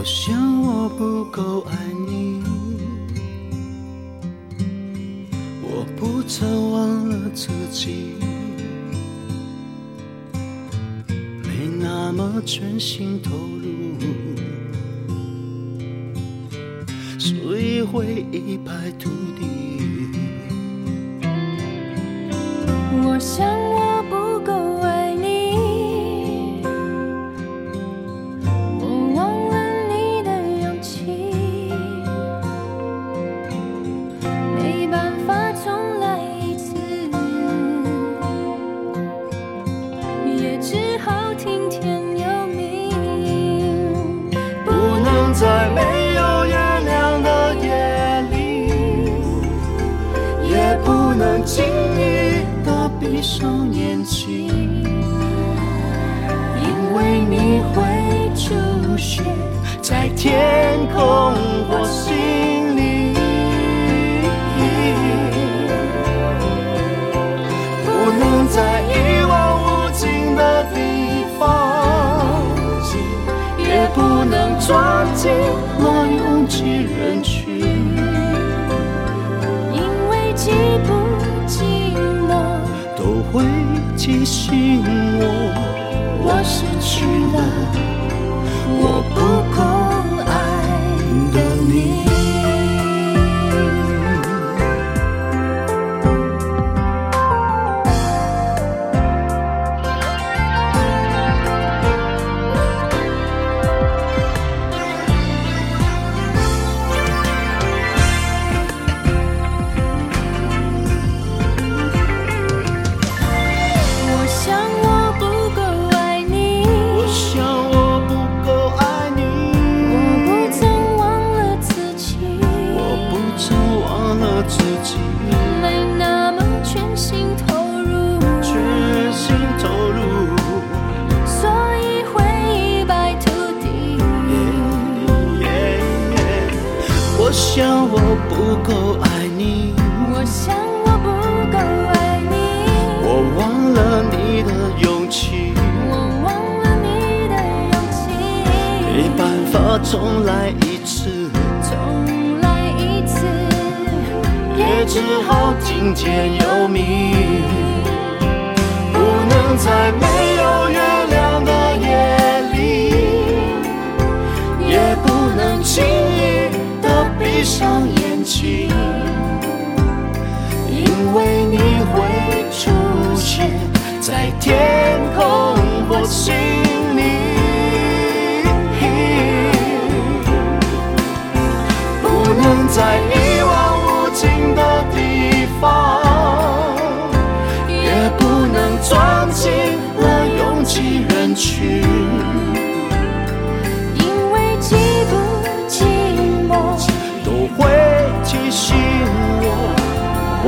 我想我不够爱你，我不曾忘了自己，没那么全心投入，所以会一败涂地。我想我只好听天由命，不能在没有月亮的夜里，也不能轻易的闭上眼睛，能钻进那拥挤人群。因为寂不寂寞。都会提醒我，我失去了我重来一次，重来一次，也只好听天由命，不能在没有月亮的夜里，也不能轻易的闭上眼睛，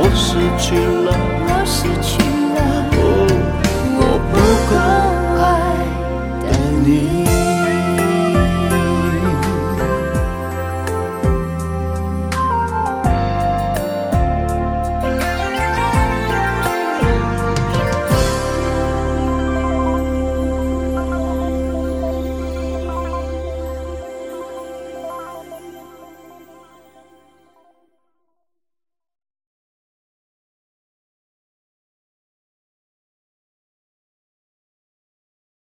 我失去了我失去